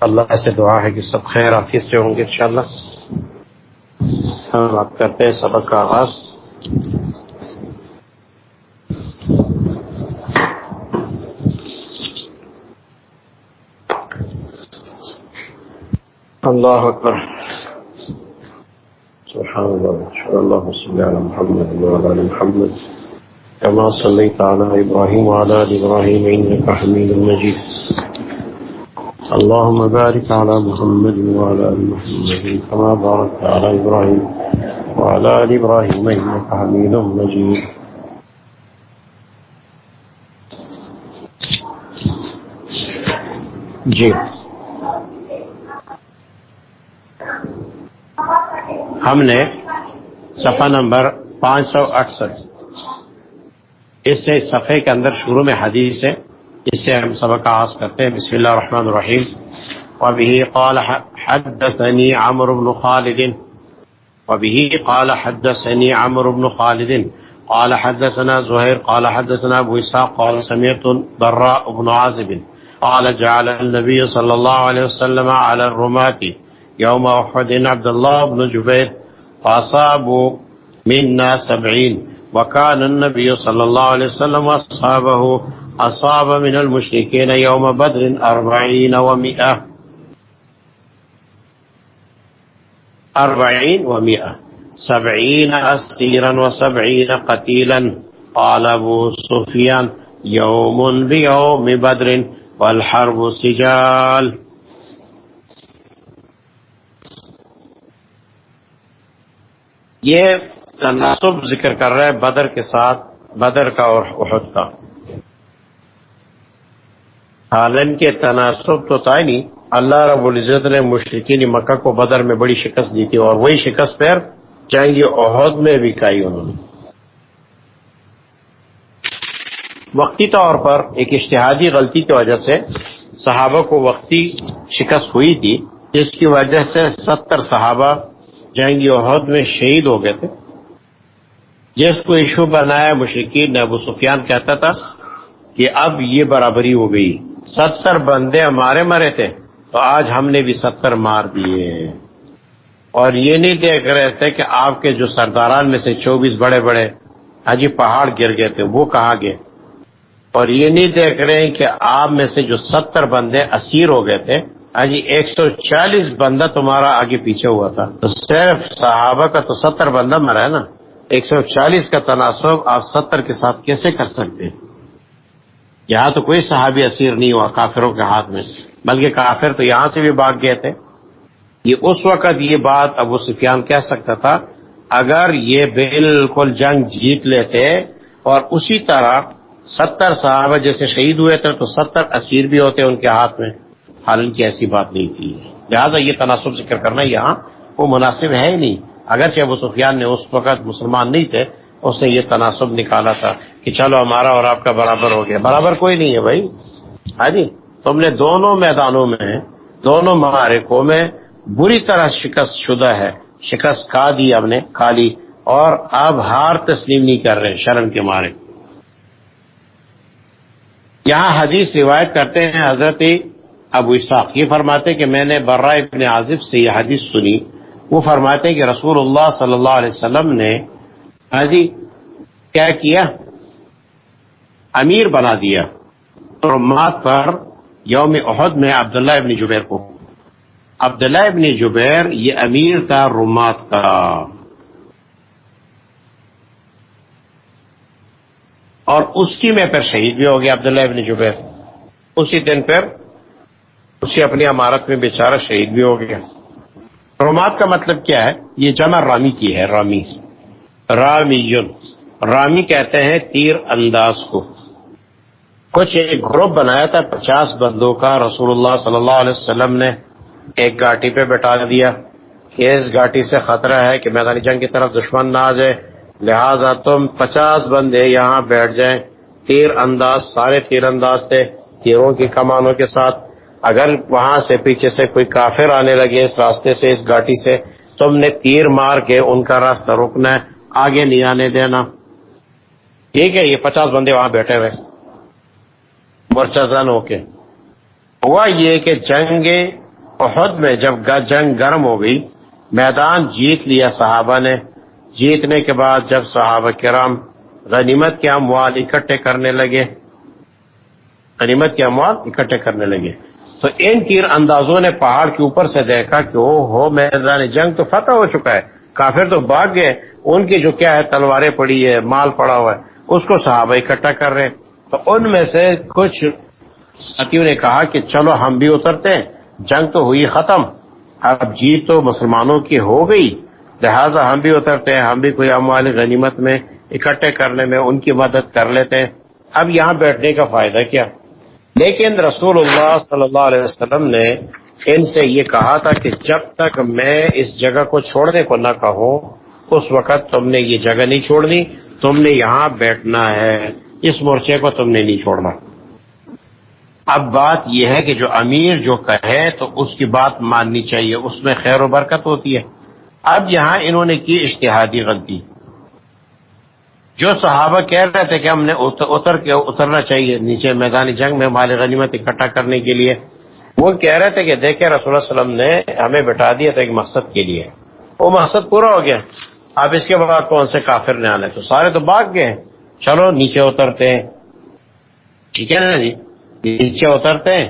اللہ سے دعا ہے کہ سب خیر آفیت سے ہوں گے انشاءاللہ۔ ہم آپ کرتے ہیں سبق کا آغاز۔ اللہ اکبر۔ سبحان الله اللهم صل على محمد وعلى ال محمد۔ كما صليت على ابراهيم وعلى ال ابراهيم انك حميد مجيد اللهم بارك على محمد وعلى ال محمد كما باركت على ابراهيم وعلى ال ابراهيم انك حميد مجيد. جی۔ ہم نے صفحہ نمبر پانچ سو اڑسٹھ اس سے صفحے کے اندر شروع میں حدیث ہے۔ سبق کا آغاز کرتے ہیں بسم اللہ الرحمن الرحیم وبه قال حدثني عمرو بن خالد. وبه قال حدثني عمرو بن خالد. قال حدثنا زهير قال حدثنا أبو إسحاق قال سمعت براء بن عازب. قال جعل النبي صلى الله عليه وسلم على الرماة يوم أحد. عبد الله بن جبير. فأصابوا منا سبعين. وكان النبي صلى الله عليه وسلم أصابه أصاب من المشركين يوم بدر أربعين ومئة. أربعين ومئة. سبعين أسيرا وسبعين قتيلا. قال أبو سفيان، يوم بيوم بدر والحرب سجال. یہ تناسب ذکر کر رہا ہے بدر کے ساتھ، بدر کا اور احد کا۔ حالن کے تناسب تو تھا نہیں۔ اللہ رب العزت نے مشرقین مکہ کو بدر میں بڑی شکست دی تھی اور وہی شکست پھر جائیں گے عہد میں بھی کائی انہوں نے۔ وقتی طور پر ایک اشتہادی غلطی کی وجہ سے صحابہ کو وقتی شکست ہوئی تھی، جس کی وجہ سے ستر صحابہ جنگی عہد میں شہید ہو گئے تھے۔ جس کو ایشو بنایا مشرقین ابو سفیان کہتا تھا کہ اب یہ برابری ہو گئی۔ ستر بندے ہمارے مرے تھے، تو آج ہم نے بھی ستر مار دیے۔ اور یہ نہیں دیکھ رہے تھے کہ آپ کے جو سرداران میں سے چوبیس بڑے بڑے حجی پہاڑ گر گئے تھے، وہ کہاں گئے؟ اور یہ نہیں دیکھ رہے ہیں کہ آپ میں سے جو ستر بندے اسیر ہو گئے تھے جی ایک سو چالیس بندہ تمہارا آگے پیچھے ہوا تھا۔ تو صرف صحابہ کا تو ستر بندہ مرا ہے نا۔ ایک سو چالیس کا تناسب آپ ستر کے ساتھ کیسے کر سکتے ہیں؟ یہاں تو کوئی صحابی اسیر نہیں ہوا، کافروں کے ہاتھ میں۔ بلکہ کافر تو یہاں سے بھی بھاگ گئے تھے۔ یہ اس وقت یہ بات ابو سفیان کہہ سکتا تھا، اگر یہ بالکل جنگ جیت لیتے اور اسی طرح ستر صحابہ جیسے شہید ہوئے تھے تو ستر اسیر بھی ہوتے ان کے ہاتھ میں۔ حالانکہ ایسی بات نہیں تھی لہٰذا یہ تناسب ذکر کرنا یہاں وہ مناسب ہے ہی نہیں۔ اگرچہ ابو سفیان نے اس وقت مسلمان نہیں تھے اس نے یہ تناسب نکالا تھا کہ چلو ہمارا اور آپ کا برابر ہو گیا۔ برابر کوئی نہیں ہے بھائی۔ ہاں جی تم نے دونوں میدانوں میں، دونوں معارکوں میں بری طرح شکست شدہ ہے، شکست کھا دی اب نے، کھا لی۔ اور اب ہار تسلیم نہیں کر رہے، شرم کے مارے۔ یہاں حدیث روایت کرتے ہیں، حضرت ابو اسحاق یہ فرماتے کہ میں نے برا ابن عازب سے یہ حدیث سنی۔ وہ فرماتے کہ رسول اللہ صلی اللہ علیہ وسلم نے ہاں جی کیا کیا؟ امیر بنا دیا۔ رمات پر یوم عہد میں عبداللہ ابن جبیر کو۔ عبداللہ ابن جبیر یہ امیر تھا رومات کا۔ اور اسی میں پھر شہید بھی ہو گیا عبداللہ ابن جبیر۔ اسی دن پھر اسی اپنی عمارت میں بیچارہ شہید بھی ہو گیا۔ رومات کا مطلب کیا ہے؟ یہ جمع رامی کی ہے، رامی۔ رامی رامی کہتے ہیں تیر انداز کو۔ کچھ ایک گروپ بنایا تھا، پچاس بندوں کا۔ رسول اللہ صلی اللہ علیہ وسلم نے ایک گاٹی پہ بٹھا دیا کہ اس گاٹی سے خطرہ ہے کہ میدانی جنگ کی طرف دشمن نہ آ جائے۔ لہذا تم پچاس بندے یہاں بیٹھ جائیں۔ تیر انداز، سارے تیر انداز تھے، تیروں کی کمانوں کے ساتھ۔ اگر وہاں سے پیچھے سے کوئی کافر آنے لگے اس راستے سے، اس گاٹی سے، تم نے تیر مار کے ان کا راستہ روکنا ہے۔ آگے نہیں آنے دینا۔ ٹھیک ہے، یہ پچاس بندے وہاں بیٹھے ہوئے۔ مورچہ زن ہو کے ہوا یہ کہ جنگ احد میں جب جنگ گرم ہو گئی، میدان جیت لیا صحابہ نے۔ جیتنے کے بعد جب صحابہ کرام غنیمت کے اموال اکٹھے کرنے لگے۔ غنیمت کے اموال اکٹھے کرنے لگے۔ تو ان تیر اندازوں نے پہاڑ کے اوپر سے دیکھا کہ وہ ہو میدان جنگ تو فتح ہو چکا ہے۔ کافر تو بھاگ گئے۔ ان کی جو کیا ہے، تلواریں پڑی ہے، مال پڑا ہوا ہے، اس کو صحابہ اکٹھا کر رہے تو ان میں سے کچھ ساتھیوں نے کہا کہ چلو ہم بھی اترتے ہیں، جنگ تو ہوئی ختم، اب جیت تو مسلمانوں کی ہو گئی، لہذا ہم بھی اترتے ہیں، ہم بھی کوئی اموال غنیمت میں اکٹھے کرنے میں ان کی مدد کر لیتے ہیں۔ اب یہاں بیٹھنے کا فائدہ کیا؟ لیکن رسول اللہ صلی اللہ علیہ وسلم نے ان سے یہ کہا تھا کہ جب تک میں اس جگہ کو چھوڑنے کو نہ کہوں اس وقت تم نے یہ جگہ نہیں چھوڑنی، تم نے یہاں بیٹھنا ہے، اس مورچے کو تم نے نہیں چھوڑنا۔ اب بات یہ ہے کہ جو امیر جو کہے تو اس کی بات ماننی چاہیے، اس میں خیر و برکت ہوتی ہے۔ اب یہاں انہوں نے کی اشتہادی غلطی۔ جو صحابہ کہہ رہے تھے کہ ہم نے اتر کے اترنا چاہیے، نیچے میدانی جنگ میں مال غنیمت اکٹھا کرنے کے لیے، وہ کہہ رہے تھے کہ دیکھیں رسول اللہ علیہ وسلم نے ہمیں بٹا دیا تھا ایک مقصد کے لیے۔ وہ مقصد پورا ہو گیا۔ اب اس کے بعد کون سے کافر نے آنے تو سارے تو بھاگ گئے چلو نیچے اترتے ہیں۔ ٹھیک ہے نا جی؟ نیچے اترتے ہیں۔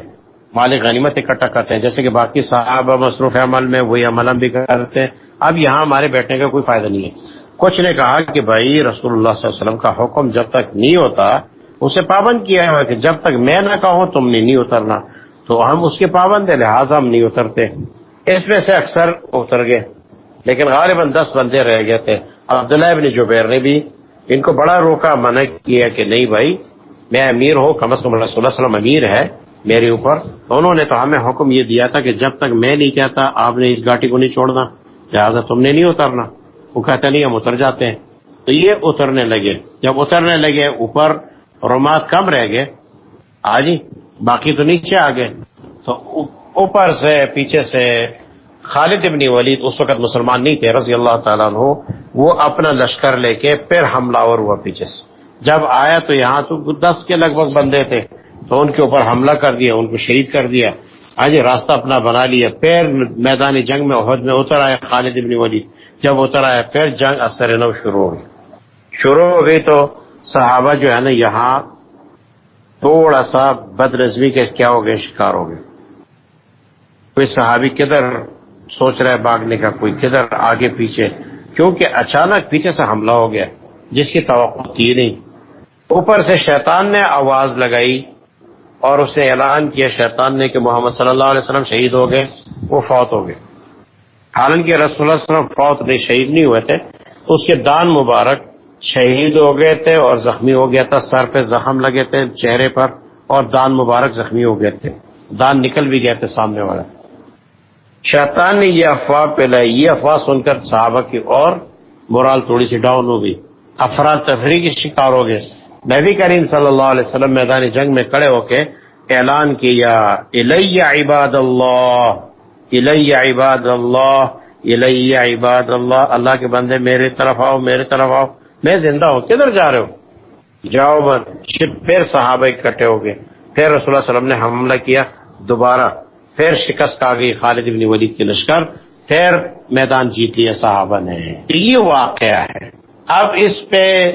مال غنیمت اکٹھا کرتے ہیں۔ جیسے کہ باقی صاحب مصروف عمل میں، وہی عمل ہم بھی کرتے ہیں۔ اب یہاں ہمارے بیٹھنے کا کوئی فائدہ نہیں ہے۔ کچھ نے کہا کہ بھائی رسول اللہ صلی اللہ علیہ وسلم کا حکم جب تک نہیں ہوتا، اسے پابند کیا ہے کہ جب تک میں نہ کہوں، تم نے نہیں اترنا۔ تو ہم اس کے پابند ہیں، لہٰذا ہم نہیں اترتے۔ اس میں سے اکثر اتر گئے۔ لیکن غالباً دس بندے رہ گئے تھے۔ عبداللہ ابن جبیر نے بھی ان کو بڑا روکا، منع کیا کہ نہیں بھائی، میں امیر ہوں، کم از کم رسول اللہ وسلم امیر ہے میرے اوپر۔ تو انہوں نے تو ہمیں حکم یہ دیا تھا کہ جب تک میں نہیں کہتا، آپ نے اس گاٹی کو نہیں چھوڑنا، لہٰذا تم نے نہیں اترنا۔ وہ کہتے نہیں، ہم اتر جاتے ہیں۔ تو یہ اترنے لگے۔ جب اترنے لگے، اوپر رومات کم رہ گئے۔ آجی باقی تو نیچے آ گئے۔ تو اوپر سے، پیچھے سے خالد ابن ولید اس وقت مسلمان نہیں تھے، رضی اللہ تعالیٰ عنہ، وہ اپنا لشکر لے کے پھر حملہ اور ہوا پیچھے سے۔ جب آیا تو یہاں تو دس کے لگ بھگ بندے تھے، تو ان کے اوپر حملہ کر دیا، ان کو شہید کر دیا۔ آج راستہ اپنا بنا لیا۔ پھر میدانی جنگ میں عہد میں اتر آیا خالد ابن ولید۔ جب اتر آیا، پھر جنگ اثر نو شروع ہو گئی شروع ہو گئی تو صحابہ جو ہے نا، یہاں تھوڑا سا بد کے کیا ہو گئے، شکار ہو گئے۔ کوئی صحابی کدھر سوچ رہا ہے باغنے کا کوئی کدھر آگے پیچھے، کیونکہ اچانک پیچھے سے حملہ ہو گیا، جس کی توقع تھی نہیں۔ اوپر سے شیطان نے آواز لگائی اور اس نے اعلان کیا، شیطان نے کہ محمد صلی اللہ علیہ وسلم شہید ہو گئے، وہ فوت ہو گئے۔ حالانکہ رسول اللہ علیہ وسلم فوت نہیں، شہید نہیں ہوئے تھے اس کے دان مبارک شہید ہو گئے تھے اور زخمی ہو گیا تھا، سر پہ زخم لگے تھے، چہرے پر اور دان مبارک زخمی ہو گئے تھے۔ دان نکل بھی گئے تھے سامنے والا شیطان نے یہ افواہ پھیلائی، یہ افواہ سن کر صحابہ کی اور مرال تھوڑی سی ڈاؤن ہو گئی۔ افراد تفریح کی شکار ہو گئے۔ نبی کریم صلی اللہ علیہ وسلم میدان جنگ میں کڑے ہو کے اعلان کیا، الیہ عباد اللہ، الیہ عباد اللہ، الیہ عباد اللہ اللہ کے بندے میرے طرف آؤ، میرے طرف آؤ۔ میں زندہ ہوں، کدھر جا رہے ہو؟ جاؤ بند پھر صحابہ اکٹھے ہو گئے۔ پھر رسول اللہ علیہ وسلم نے حملہ کیا دوبارہ۔ پھر شکست آ گئی خالد ابن ولید کے لشکر، پھر میدان جیت لیا صحابہ نے۔ یہ واقعہ ہے۔ اب اس پہ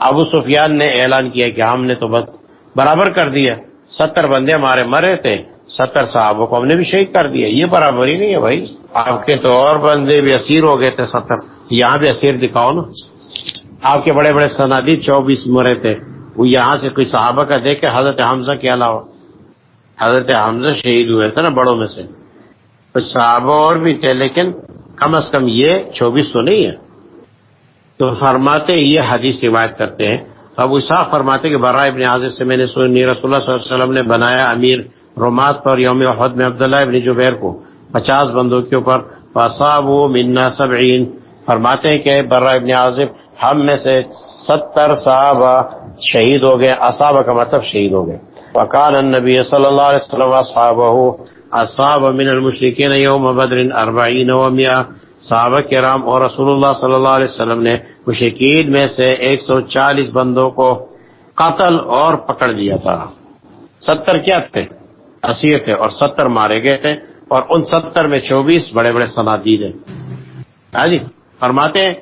ابو سفیان نے اعلان کیا کہ ہم نے تو بس برابر کر دیا۔ ستر بندے ہمارے مرے تھے۔ ستر صحابوں کو ہم نے بھی شہید کر دیا۔ یہ برابری نہیں ہے بھائی۔ آپ کے تو اور بندے بھی اسیر ہو گئے تھے ستر۔ یہاں بھی اسیر دکھاؤ نا۔ آپ کے بڑے بڑے سنادی چوبیس مرے تھے۔ وہ یہاں سے کوئی صحابہ کا دیکھے حضرت حمزہ کے علاوہ حضرت حمزہ شہید ہوئے تھے نا بڑوں میں سے۔ کچھ صحابہ اور بھی تھے، لیکن کم از کم یہ چوبیس تو نہیں ہے۔ تو فرماتے یہ حدیث روایت کرتے ہیں۔ اب صاف فرماتے کہ برائے ابن حاضر سے میں نے سنی، رسول اللہ صلی اللہ علیہ وسلم نے بنایا امیر رومات پر یوم وحد میں عبداللہ ابن جبیر کو، پچاس بندوں کے اوپر۔ فصاب منا سبعین فرماتے ہیں کہ برا ابن عازب، ہم میں سے ستر صحابہ شہید ہو گئے۔ اصابہ کا مطلب شہید ہو گئے۔ وقال النبی صلی اللہ علیہ وسلم اصحابہ اصاب من المشرکین یوم بدر اربعین و میا صحابہ کرام اور رسول اللہ صلی اللہ علیہ وسلم نے مشرکین میں سے ایک سو چالیس بندوں کو قتل اور پکڑ لیا تھا۔ ستر کیا تھے؟ اسیر تھے اور ستر مارے گئے تھے اور ان ستر میں چوبیس بڑے بڑے صنادید ہیں۔ ہاں جی فرماتے ہیں،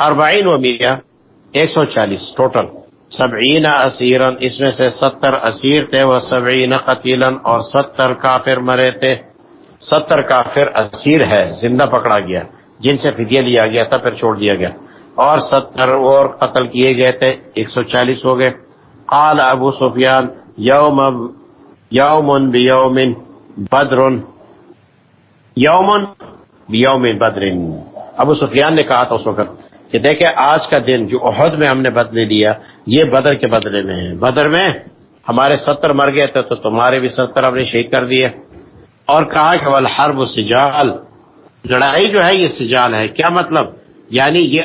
اربعین و میاں ایک سو چالیس ٹوٹل۔ سبعین اسیرن، اس میں سے ستر اسیر تھے، وہ سبعین قتیلن اور ستر کافر مرے تھے۔ ستر کافر اسیر ہے، زندہ پکڑا گیا۔ جن سے فدیہ لیا گیا تھا، پھر چھوڑ دیا گیا۔ اور ستر اور قتل کیے گئے تھے، ایک سو چالیس ہو گئے۔ قال ابو سفیان، یوم یومن بیومن بدرن یومن بیومن بدرن ابو سفیان نے کہا تھا اس وقت کہ دیکھیں آج کا دن جو عہد میں ہم نے بدلے لیا یہ بدر کے بدلے میں ہے۔ بدر میں ہمارے ستر مر گئے تھے تو تمہارے بھی ستر ہم نے شہید کر دیے۔ اور کہا کہ والحرب سجال۔ لڑائی جو ہے یہ سجال ہے۔ کیا مطلب؟ یعنی یہ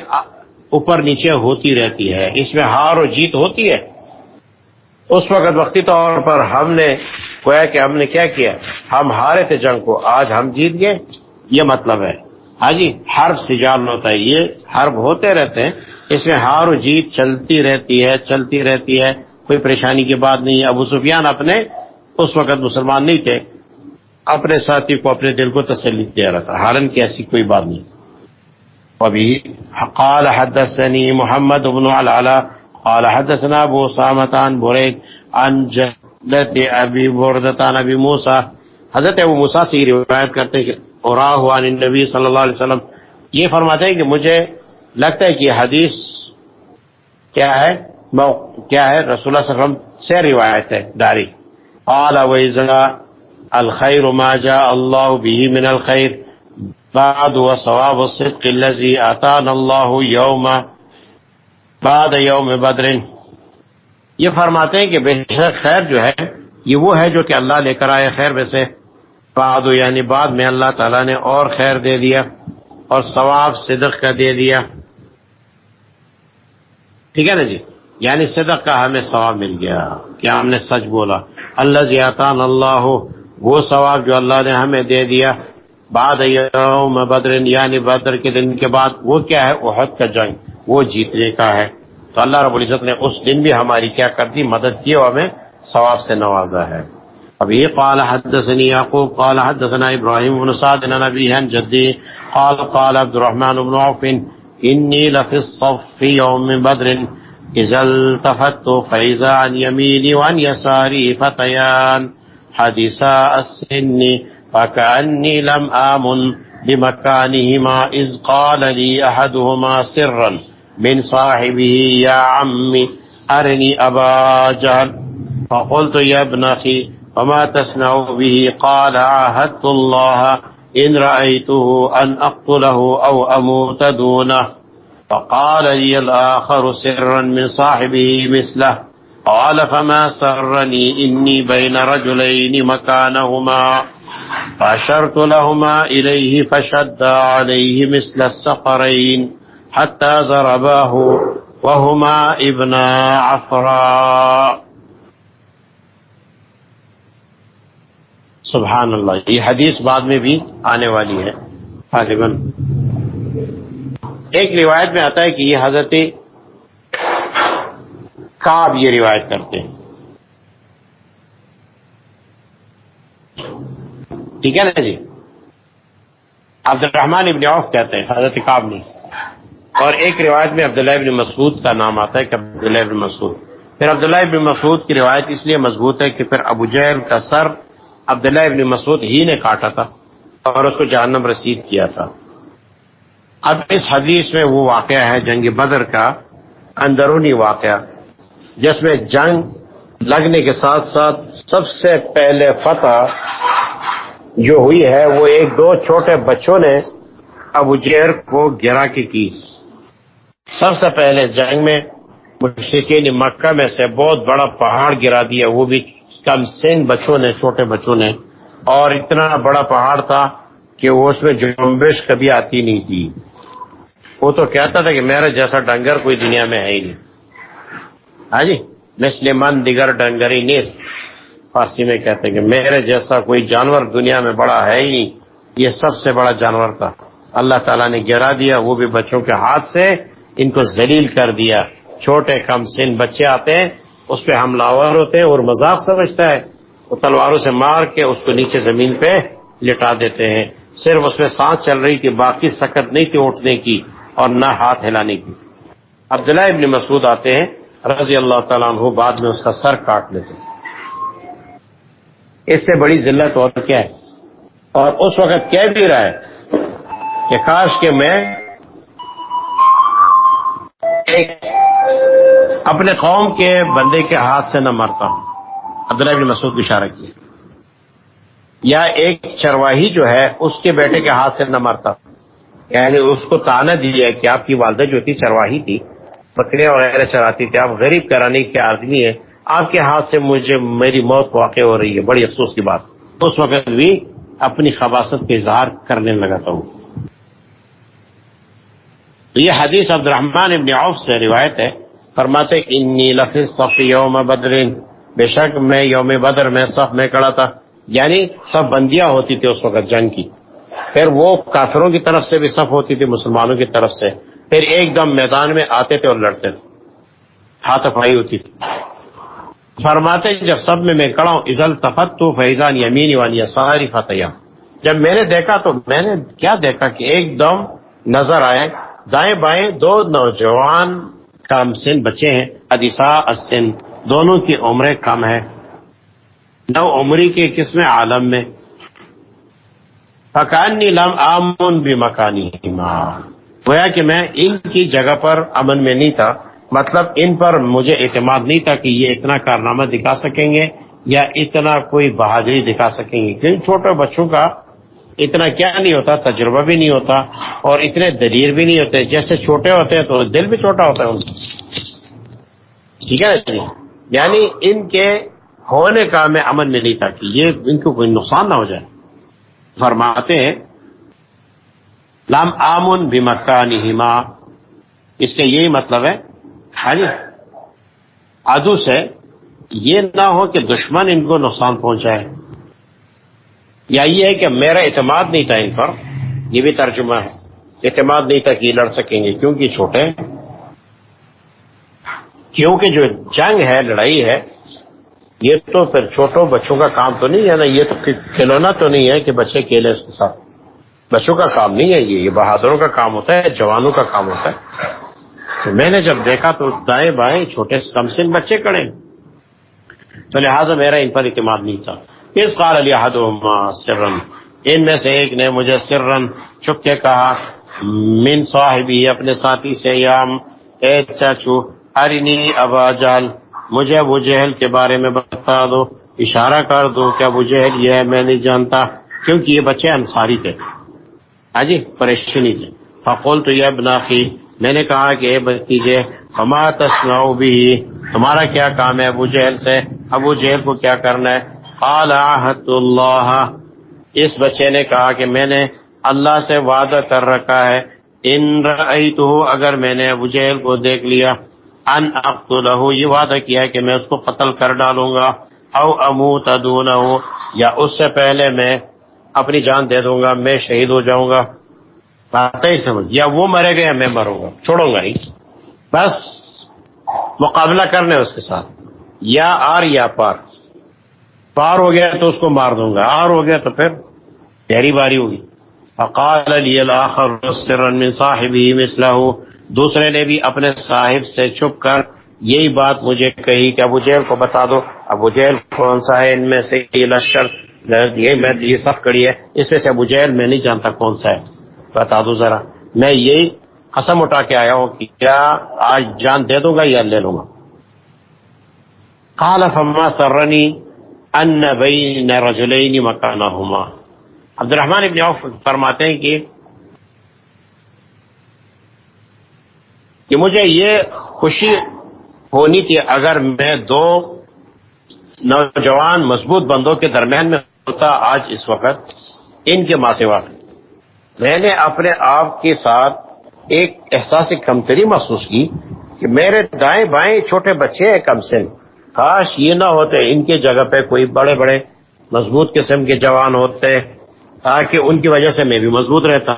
اوپر نیچے ہوتی رہتی ہے۔ اس میں ہار و جیت ہوتی ہے۔ اس وقت وقتی طور پر ہم نے گویا کہ ہم نے کیا کیا؟ ہم ہارے تھے جنگ کو، آج ہم جیت گئے۔ یہ مطلب ہے۔ ہاں جی حرب سجال ہوتا ہے۔ یہ حرب ہوتے رہتے ہیں۔ اس میں ہار و جیت چلتی رہتی ہے، چلتی رہتی ہے۔ کوئی پریشانی کی بات نہیں ہے۔ ابو سفیان اپنے، اس وقت مسلمان نہیں تھے۔ اپنے ساتھی کو اپنے دل کو تسلی دے رہا تھا۔ ہارن کی ایسی کوئی بات نہیں۔ ابھی قال حدثني محمد بن العلا قال حدثنا ابو سامتان بريد عن جلت ابي بردتان ابي موسى حضرت ابو موسیٰ سے روایت کرتے ہیں اور عن النبی صلی اللہ علیہ وسلم۔ یہ فرماتے ہیں کہ مجھے لگتا ہے کہ حدیث کیا ہے؟ کیا ہے؟ رسول اللہ صلی اللہ علیہ وسلم سے روایت ہے، داری۔ قال ویزا الخير ما جاء الله به من الخير بعد وصواب الصدق الذي آتانا الله يوم بعد يوم بدر۔ یہ فرماتے ہیں کہ بے شک خیر جو ہے، یہ وہ ہے جو کہ اللہ لے کر آئے خیر میں سے۔ بعد یعنی بعد میں اللہ تعالیٰ نے اور خیر دے دیا اور ثواب صدق کا دے دیا۔ ٹھیک ہے نا جی؟ یعنی صدق کا ہمیں ثواب مل گیا۔ کیا ہم نے سچ بولا؟ اللہ زیاتان اللہ ہو وہ ثواب جو اللہ نے ہمیں دے دیا۔ بعد یوم بدر یعنی بدر کے دن کے بعد، وہ کیا ہے؟ احد کا جنگ، وہ جیتنے کا ہے۔ تو اللہ رب العزت نے اس دن بھی ہماری کیا کر دی؟ مدد کی اور ہمیں ثواب سے نوازا ہے۔ ابھی قال حدثني يعقوب قال حدثنا إبراهيم بن سعد بن ابي عن جدي قال قال عبد الرحمن بن عوف إني لفي الصف يوم بدر إذا التفت فإذا عن يميني وعن يساري فتيان. حديثا السن فكأني لم آمن بمكانهما إذ قال لي أحدهما سرا من صاحبه يا عمي أرني أبا جهل. فقلت يا ابن أخي وما تسمع به. قال عاهدت الله إن رأيته أن أقتله أو أموت دونه. فقال لي الآخر سرا من صاحبه مثله. قال فما سرني إني بين رجلين مكانهما. فأشرت لهما إليه فشد عليه مثل السقرين حتى ضرباه وهما ابن عفراء سبحان اللہ، یہ حدیث بعد میں بھی آنے والی ہے، غالباً۔ ایک روایت میں آتا ہے کہ یہ حضرت کاب یہ روایت کرتے ہیں۔ ٹھیک ہے نا جی؟ عبد الرحمان ابن عوف کہتے ہیں، حضرت کاب نہیں اور ایک روایت میں عبداللہ ابن مسعود کا نام آتا ہے کہ عبداللہ ابن مسعود۔ پھر عبداللہ ابن مسعود کی روایت اس لیے مضبوط ہے کہ پھر ابو جہل کا سر عبداللہ ابن مسعود ہی نے کاٹا تھا اور اس کو جہنم رسید کیا تھا۔ اب اس حدیث میں وہ واقعہ ہے، جنگ بدر کا اندرونی واقعہ، جس میں جنگ لگنے کے ساتھ ساتھ سب سے پہلے فتح جو ہوئی ہے، وہ ایک دو چھوٹے بچوں نے ابو جیر کو گرا کے کی۔ سب سے پہلے جنگ میں مشرقین مکہ میں سے بہت بڑا پہاڑ گرا دیا، وہ بھی کم سین بچوں نے، چھوٹے بچوں نے۔ اور اتنا بڑا پہاڑ تھا کہ وہ اس میں جمبش کبھی آتی نہیں تھی۔ وہ تو کہتا تھا کہ میرا جیسا ڈنگر کوئی دنیا میں ہے ہی نہیں۔ ہاں جی مسلمان دیگر ڈنگری نیس فارسی میں کہتے ہیں کہ میرے جیسا کوئی جانور دنیا میں بڑا ہے ہی نہیں۔ یہ سب سے بڑا جانور تھا۔ اللہ تعالیٰ نے گرا دیا، وہ بھی بچوں کے ہاتھ سے ان کو ذلیل کر دیا۔ چھوٹے کم سن بچے آتے ہیں اس پہ حملہ ہوتے ہیں اور مذاق سمجھتا ہے وہ تلواروں سے مار کے اس کو نیچے زمین پہ لٹا دیتے ہیں۔ صرف اس میں سانس چل رہی تھی باقی سکت نہیں تھی اٹھنے کی اور نہ ہاتھ ہلانے کی۔ عبداللہ ابن مسعود آتے ہیں، رضی اللہ تعالیٰ عنہ بعد میں اس کا سر کاٹ لیتے ہیں۔ اس سے بڑی ذلت اور کیا ہے؟ اور اس وقت کہہ بھی رہا ہے کہ کاش کہ میں ایک اپنے قوم کے بندے کے ہاتھ سے نہ مرتا ہوں۔ عبداللہ ابن مسعود کو اشارہ کیا۔ یا ایک چرواہی جو ہے، اس کے بیٹے کے ہاتھ سے نہ مرتا۔ یعنی اس کو تانا دیا کہ آپ کی والدہ جو تھی چرواہی تھی بکریاں وغیرہ چراتی تھی۔ آپ غریب کرانے کے آدمی ہیں۔ آپ کے ہاتھ سے مجھے میری موت واقع ہو رہی ہے۔ بڑی افسوس کی بات۔ اس وقت بھی اپنی خباست کا اظہار کرنے لگاتا ہوں۔ تو یہ حدیث عبد الرحمان ابن عوف سے روایت ہے۔ فرماتے، انی لفظ صف یوم بدرین بے شک میں یوم بدر میں صف میں کڑا تھا. یعنی سب بندیاں ہوتی تھی اس وقت جنگ کی. پھر وہ کافروں کی طرف سے بھی صف ہوتی تھی، مسلمانوں کی طرف سے. پھر ایک دم میدان میں آتے تھے اور لڑتے تھے. ہاتھ افائی ہوتی تھی. فرماتے، جب سب میں میں کڑا ہوں ازل تفت تو فیضان یمین والی ساری فتح جب میں نے دیکھا تو میں نے کیا دیکھا کہ ایک دم نظر آئے. دائیں بائیں دو نوجوان کم سن، بچے ہیں ادیسا اسن دونوں کی عمریں کم ہے نو عمری کے قسم عالم میں۔ فکانی لم آمن بھی مکانی گویا کہ میں ان کی جگہ پر امن میں نہیں تھا۔ مطلب ان پر مجھے اعتماد نہیں تھا کہ یہ اتنا کارنامہ دکھا سکیں گے یا اتنا کوئی بہادری دکھا سکیں گے۔ کیونکہ چھوٹے بچوں کا اتنا کیا نہیں ہوتا، تجربہ بھی نہیں ہوتا اور اتنے دلیر بھی نہیں ہوتے۔ جیسے چھوٹے ہوتے ہیں تو دل بھی چھوٹا ہوتا ہے ان ٹھیک ہے جی؟ یعنی ان کے ہونے کا میں امن میں نہیں تھا کہ یہ ان کو کوئی نقصان نہ ہو جائے۔ فرماتے ہیں لام آمن بھی مکان اس کا یہی مطلب ہے۔ ہاں جی؟ ادو سے یہ نہ ہو کہ دشمن ان کو نقصان پہنچائے۔ یا یہ ہے کہ میرا اعتماد نہیں تھا ان پر، یہ بھی ترجمہ ہے۔ اعتماد نہیں تھا کہ یہ لڑ سکیں گے کیونکہ چھوٹے کیونکہ جو جنگ ہے، لڑائی ہے، یہ تو پھر چھوٹوں بچوں کا کام تو نہیں ہے نا، یہ تو کھلونا تو نہیں ہے کہ بچے کھیلے اس کے ساتھ۔ بچوں کا کام نہیں ہے یہ یہ بہادروں کا کام ہوتا ہے، جوانوں کا کام ہوتا ہے۔ تو میں نے جب دیکھا تو دائیں بائیں چھوٹے کم سن بچے کڑے تو لہٰذا میرا ان پر اعتماد نہیں تھا۔ اس قال علی سرن۔ ان میں سے ایک نے مجھے سرن چھپ کے کہا، من صاحبی اپنے ساتھی سے یا اے چاچو، ارنی ابا جال مجھے ابو جہل کے بارے میں بتا دو، اشارہ کر دو کہ ابو جہل یہ ہے میں نہیں جانتا، کیونکہ یہ بچے انصاری تھے۔ ہاں جی پریشانی تھے فقول تو یہ بناخی میں نے کہا کہ اے بتیجے ہما تسناؤ بھی تمہارا کیا کام ہے ابو جہل سے؟ ابو جہل کو کیا کرنا ہے؟ قال عہد اللہ۔ اس بچے نے کہا کہ میں نے اللہ سے وعدہ کر رکھا ہے۔ ان رأیتو اگر میں نے ابو جہل کو دیکھ لیا، ان اقتلہ یہ وعدہ کیا کہ میں اس کو قتل کر ڈالوں گا۔ او اموت دونہ یا اس سے پہلے میں اپنی جان دے دوں گا، میں شہید ہو جاؤں گا۔ بات ہی سمجھ، یا وہ مرے گا یا میں مروں گا۔ چھوڑوں گا ہی۔ بس مقابلہ کرنے اس کے ساتھ۔ یا آر یا پار۔ پار ہو گیا تو اس کو مار دوں گا، آر ہو گیا تو پھر گہری باری ہوگی۔ فقال علی الاخر من صاحبه مثله دوسرے نے بھی اپنے صاحب سے چھپ کر یہی بات مجھے کہی کہ ابو جیل کو بتا دو، ابو جیل کون سا ہے، ان میں سے یہ لشکر، یہ میں، یہ سب کڑی ہے۔ اس میں سے ابو جیل میں نہیں جانتا کون سا ہے۔ بتا دو ذرا، میں یہی قسم اٹھا کے آیا ہوں کہ کیا آج جان دے دوں گا یا لے لوں گا۔ قال فما سرنی ان بین رجلین مکانہما۔ عبد الرحمن ابن عوف فرماتے ہیں کہ کہ مجھے یہ خوشی ہونی تھی اگر میں دو نوجوان مضبوط بندوں کے درمیان میں ہوتا آج اس وقت، ان کے ماں سوا۔ میں نے اپنے آپ کے ساتھ ایک احساس کمتری محسوس کی کہ میرے دائیں بائیں چھوٹے بچے ہیں کم سن کاش یہ نہ ہوتے، ان کی جگہ پہ کوئی بڑے بڑے مضبوط قسم کے جوان ہوتے، تاکہ ان کی وجہ سے میں بھی مضبوط رہتا۔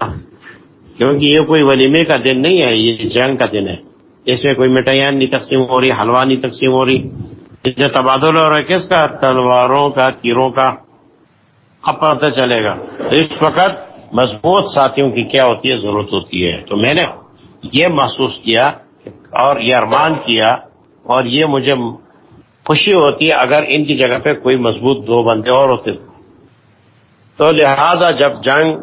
کیونکہ یہ کوئی ولیمے کا دن نہیں ہے، یہ جنگ کا دن ہے۔ اس میں کوئی مٹھائیاں نہیں تقسیم ہو رہی، حلوہ نہیں تقسیم ہو رہی۔ جو تبادل ہو رہا ہے، کس کا؟ تلواروں کا، تیروں کا۔ اب پتہ چلے گا۔ تو اس وقت مضبوط ساتھیوں کی کیا ہوتی ہے، ضرورت ہوتی ہے۔ تو میں نے یہ محسوس کیا اور یہ ارمان کیا اور یہ مجھے خوشی ہوتی ہے اگر ان کی جگہ پہ کوئی مضبوط دو بندے اور ہوتے تو۔ لہذا جب جنگ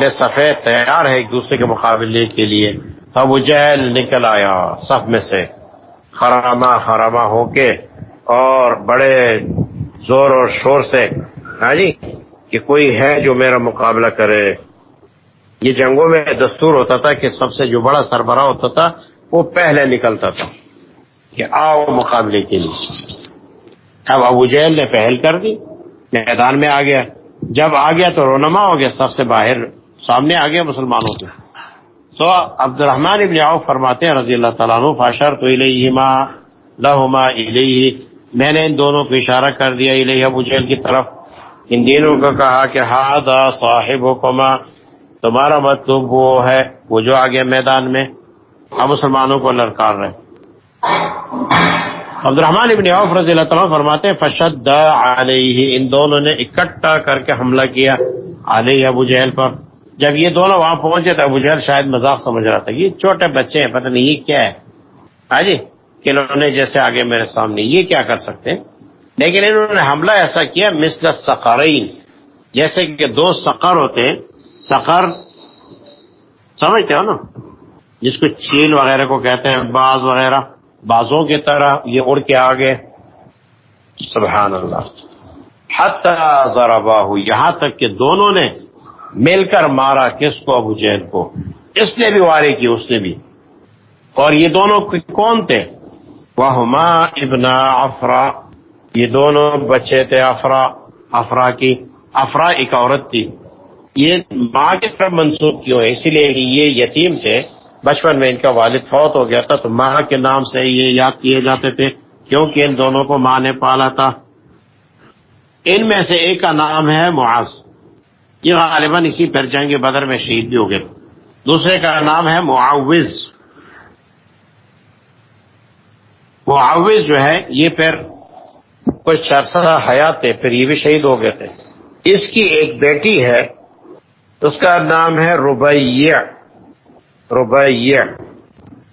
میں سفید تیار ہے ایک دوسرے کے مقابلے کے لیے ابو جہل نکل آیا صف میں سے۔ خرامہ خرامہ ہو کے اور بڑے زور اور شور سے ہاں جی کہ کوئی ہے جو میرا مقابلہ کرے۔ یہ جنگوں میں دستور ہوتا تھا کہ سب سے جو بڑا سربراہ ہوتا تھا، وہ پہلے نکلتا تھا۔ کہ آؤ مقابلے کے لیے۔ اب ابو جیل نے پہل کر دی، میدان میں آ گیا۔ جب آ گیا تو رونما ہو گیا، سب سے باہر سامنے آ گیا مسلمانوں کے۔ تو عبد الرحمان ابن عوف فرماتے ہیں، رضی اللہ تعالیٰ عنہ فاشر تو الیہما لہما الیہ میں نے ان دونوں کو اشارہ کر دیا الیہ ابو جیل کی طرف۔ ان دینوں کو کہا کہ ہاد صاحب حکما تمہارا مطلب وہ ہے، وہ جو آگے میدان میں۔ ہم مسلمانوں کو لڑکار رہے۔ عبد الرحمان ابن عوف رضی اللہ تعالیٰ فرماتے ہیں، فشد علیہ ان دونوں نے اکٹھا کر کے حملہ کیا علیہ ابو جہل پر۔ جب یہ دونوں وہاں پہنچے تو ابو جہل شاید مذاق سمجھ رہا تھا۔ یہ چھوٹے بچے ہیں، پتہ نہیں یہ کیا ہے۔ ہاں جی کہ انہوں نے جیسے آگے میرے سامنے یہ کیا کر سکتے ہیں۔ لیکن انہوں نے حملہ ایسا کیا، مثل سقرین جیسے کہ دو سقر ہوتے ہیں۔ سقر سمجھتے ہو نا؟ جس کو چیل وغیرہ کو کہتے ہیں، باز وغیرہ۔ بازوں کی طرح یہ اڑ کے آگے۔ سبحان اللہ۔ حتی ضرباہو، یہاں تک کہ دونوں نے مل کر مارا کس کو؟ ابو جہل کو۔ اس نے بھی وارے کی، اس نے بھی۔ اور یہ دونوں کون تھے؟ وہ ابنا افرا یہ دونوں بچے تھے افرا افرا کی افرا ایک عورت تھی۔ یہ ماں کے طرف منسوخ کیوں ہے اسی لیے یہ یتیم تھے۔ بچپن میں ان کا والد فوت ہو گیا تھا تو ماں کے نام سے یہ یاد کیے جاتے تھے کیونکہ ان دونوں کو ماں نے پالا تھا۔ ان میں سے ایک کا نام ہے معاذ۔ یہ غالباً اسی پر جنگ بدر میں شہید بھی ہو گئے۔ دوسرے کا نام ہے معاوض۔ معاوض جو ہے، یہ پھر کچھ عرصہ حیات تھے، پھر یہ بھی شہید ہو گئے تھے۔ اس کی ایک بیٹی ہے، اس کا نام ہے ربیہ ربیہ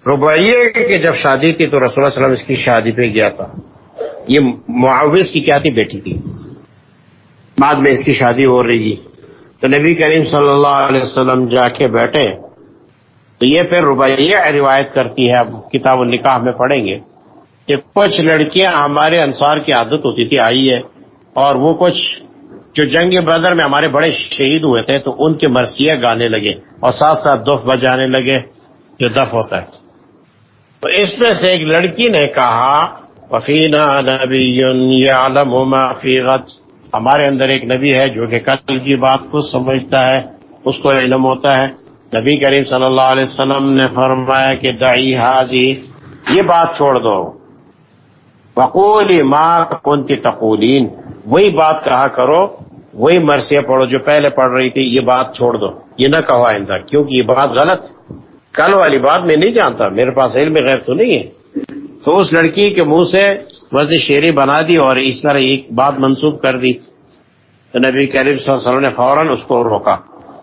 ربیہ کی جب شادی تھی تو رسول اللہ علیہ وسلم اس کی شادی پہ گیا تھا۔ یہ معاوض کی کیا تھی بیٹی تھی؟ بعد میں اس کی شادی ہو رہی تھی۔ تو نبی کریم صلی اللہ علیہ وسلم جا کے بیٹھے۔ تو یہ پھر ربیہ روایت کرتی ہے۔ اب کتاب النکاح میں پڑھیں گے کہ کچھ لڑکیاں ہمارے انصار کی عادت ہوتی تھی، آئی ہے اور وہ کچھ جو جنگ بدر میں ہمارے بڑے شہید ہوئے تھے تو ان کے مرثیہ گانے لگے اور ساتھ ساتھ دف بجانے لگے جو دف ہوتا ہے۔ تو اس میں سے ایک لڑکی نے کہا وفینا نبی عالم فیغت ہمارے اندر ایک نبی ہے جو کہ کل کی بات کو سمجھتا ہے، اس کو علم ہوتا ہے۔ نبی کریم صلی اللہ علیہ وسلم نے فرمایا کہ دائی حاضی یہ بات چھوڑ دو۔ بقول ماں کن کی تقولین وہی بات کہا کرو وہی مرثیہ پڑھو جو پہلے پڑھ رہی تھی، یہ بات چھوڑ دو۔ یہ نہ کہو آئندہ، کیونکہ یہ بات غلط کل والی بات میں نہیں جانتا، میرے پاس علم غیر تو نہیں ہے۔ تو اس لڑکی کے منہ سے وزن شیری بنا دی اور اس طرح ایک بات منسوخ کر دی۔ تو نبی کریم صلی اللہ علیہ وسلم نے فوراً اس کو روکا۔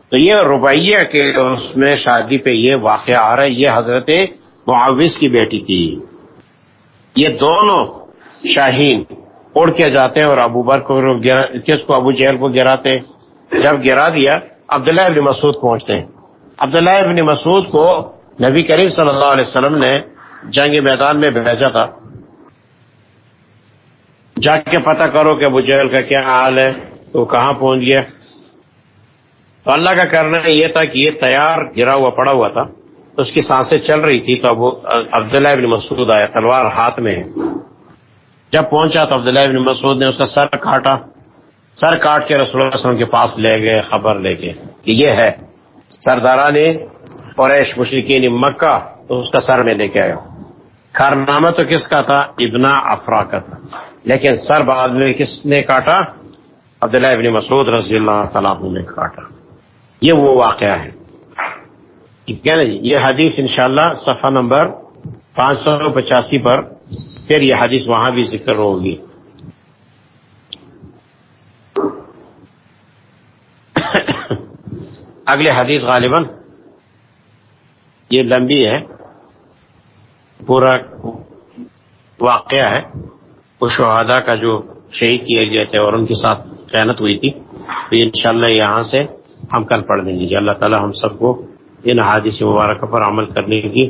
تو یہ روبیہ کے اس میں شادی پہ یہ واقعہ آ رہا ہے، یہ حضرت معاوض کی بیٹی تھی۔ یہ دونوں شاہین اڑ کے جاتے ہیں اور ابو بر کو کس کو ابو جہل کو گراتے جب گرا دیا، عبداللہ ابن مسعود پہنچتے ہیں۔ عبداللہ ابن مسعود کو نبی کریم صلی اللہ علیہ وسلم نے جنگ میدان میں بھیجا تھا۔ جا کے پتہ کرو کہ ابو جہل کا کیا حال ہے، تو کہاں پہنچ گیا۔ تو اللہ کا کرنا یہ تھا کہ یہ تیار گرا ہوا، پڑا ہوا تھا۔ اس کی سانسیں چل رہی تھی، تو ابو عبداللہ ابن مسعود آیا، تلوار ہاتھ میں ہے۔ جب پہنچا تو عبداللہ ابن مسعود نے اس کا سر کاٹا۔ سر کاٹ کے رسول اللہ علیہ وسلم کے پاس لے گئے، خبر لے کے کہ یہ ہے۔ سردارا نے قریش مشرقین مکہ، تو اس کا سر میں لے کے آیا۔ کارنامہ تو کس کا تھا؟ ابنا افرا کا تھا۔ لیکن سر بعد میں کس نے کاٹا؟ عبداللہ ابن مسعود رضی اللہ تعالیٰ نے کاٹا۔ یہ وہ واقعہ ہے۔ ٹھیک ہے نا جی؟ یہ حدیث انشاءاللہ صفحہ نمبر پانچ سو پچاسی پر پھر یہ حدیث وہاں بھی ذکر ہوگی۔ اگلے حدیث غالباً یہ لمبی ہے، پورا واقعہ ہے۔ وہ شہادا کا جو شہید کیے گئے تھے اور ان کے ساتھ قینت ہوئی تھی، تو انشاءاللہ یہاں سے ہم کل پڑھ دیں گے۔ اللہ تعالی ہم سب کو ان حادث مبارکہ پر عمل کرنے کی